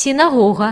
синагога.